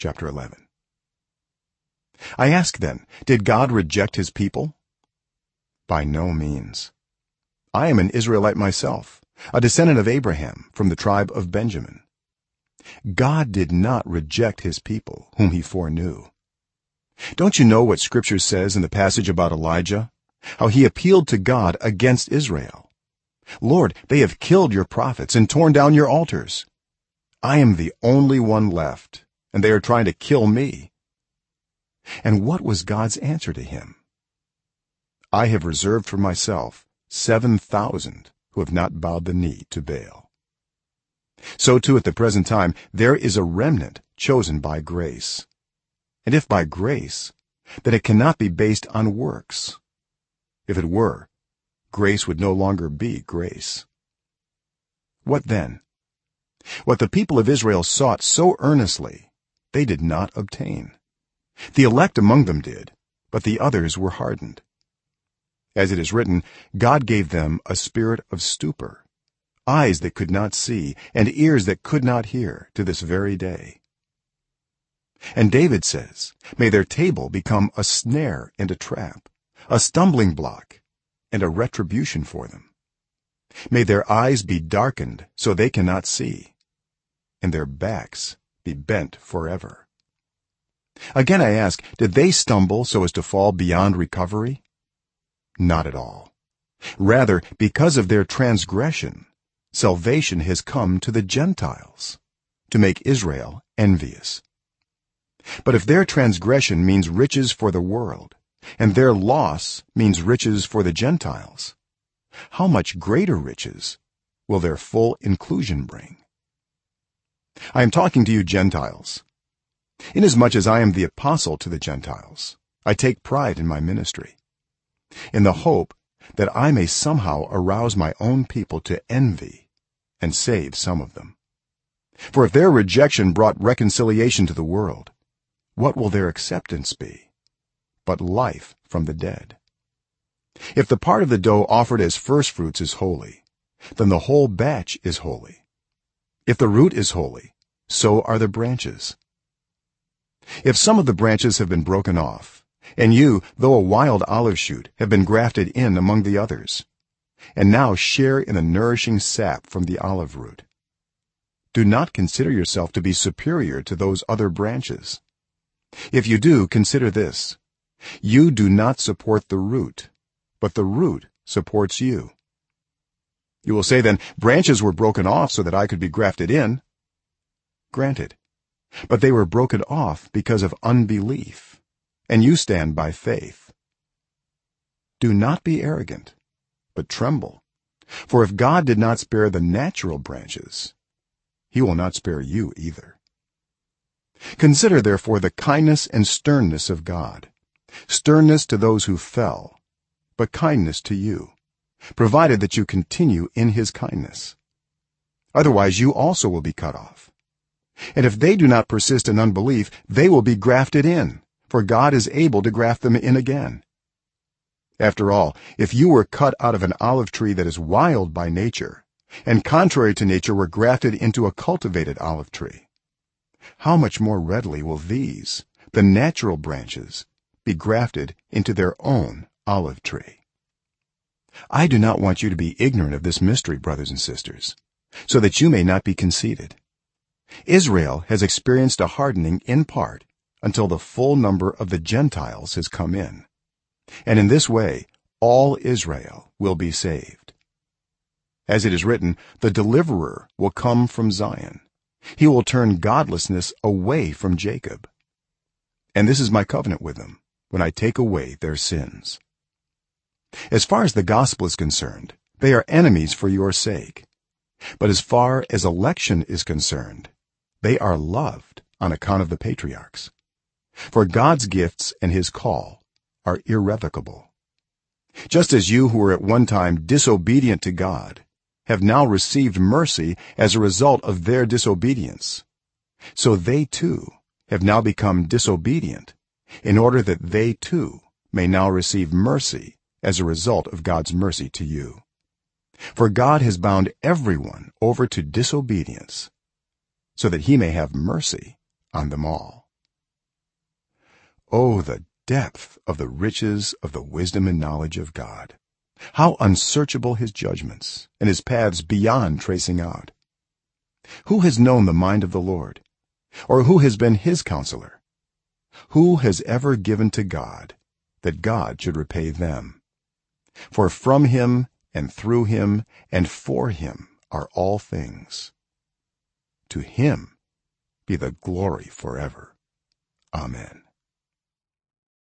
chapter 11 i ask then did god reject his people? By no means. I am an israelite myself a descendant of abraham from the tribe of benjamin. God did not reject his people whom he foreknew. Don't you know what scripture says in the passage about elijah? How he appealed to god against israel. Lord they have killed your prophets and torn down your altars. I am the only one left and they are trying to kill me. And what was god's answer to him? I have reserved for myself 7000 who have not bowed the knee to baal. So too at the present time there is a remnant chosen by grace. And if by grace then it cannot be based on works. If it were grace would no longer be grace. What then? What the people of israel sought so earnestly they did not obtain. The elect among them did but the others were hardened. As it is written god gave them a spirit of stupor eyes that could not see and ears that could not hear to this very day. And david says may their table become a snare and a trap a stumbling block and a retribution for them. May their eyes be darkened so they cannot see and their backs be bent forever. Again i ask did they stumble so as to fall beyond recovery? Not at all. Rather because of their transgression salvation has come to the gentiles to make israel envious. But if their transgression means riches for the world and their loss means riches for the gentiles how much greater riches will their full inclusion bring i am talking to you gentiles. Inasmuch as i am the apostle to the gentiles i take pride in my ministry in the hope that i may somehow arouse my own people to envy and save some of them. For if their rejection brought reconciliation to the world what will their acceptance be but life from the dead? If the part of the dough offered as first fruits is holy then the whole batch is holy if the root is holy so are the branches. If some of the branches have been broken off and you though a wild olive shoot have been grafted in among the others and now share in the nourishing sap from the olive root do not consider yourself to be superior to those other branches. If you do consider this. You do not support the root but the root supports you you will say then branches were broken off so that i could be grafted in. Granted. But they were broken off because of unbelief and you stand by faith. Do not be arrogant but tremble. For if god did not spare the natural branches he will not spare you either. Consider therefore the kindness and sternness of god. Sternness to those who fell but kindness to you provided that you continue in his kindness. Otherwise you also will be cut off. And if they do not persist in unbelief they will be grafted in for god is able to graft them in again. After all if you were cut out of an olive tree that is wild by nature and contrary to nature were grafted into a cultivated olive tree how much more readily will these the natural branches be grafted into their own olive tree i do not want you to be ignorant of this mystery brothers and sisters so that you may not be conceited. Israel has experienced a hardening in part until the full number of the gentiles has come in. And in this way all israel will be saved. As it is written the deliverer will come from zion. He will turn godlessness away from jacob. And this is my covenant with them when i take away their sins as far as the gospel is concerned they are enemies for your sake. But as far as election is concerned they are loved on account of the patriarchs. For god's gifts and his call are irrevocable. Just as you who were at one time disobedient to god have now received mercy as a result of their disobedience so they too have now become disobedient in order that they too may now receive mercy as a result of God's mercy to you. For God has bound everyone over to disobedience so that he may have mercy on them all. Oh the depth of the riches of the wisdom and knowledge of god. How unsearchable his judgments and his paths beyond tracing out. Who has known the mind of the lord? Or who has been his counselor? Who has ever given to god that god should repay them for from him and through him and for him are all things. To him be the glory forever. Amen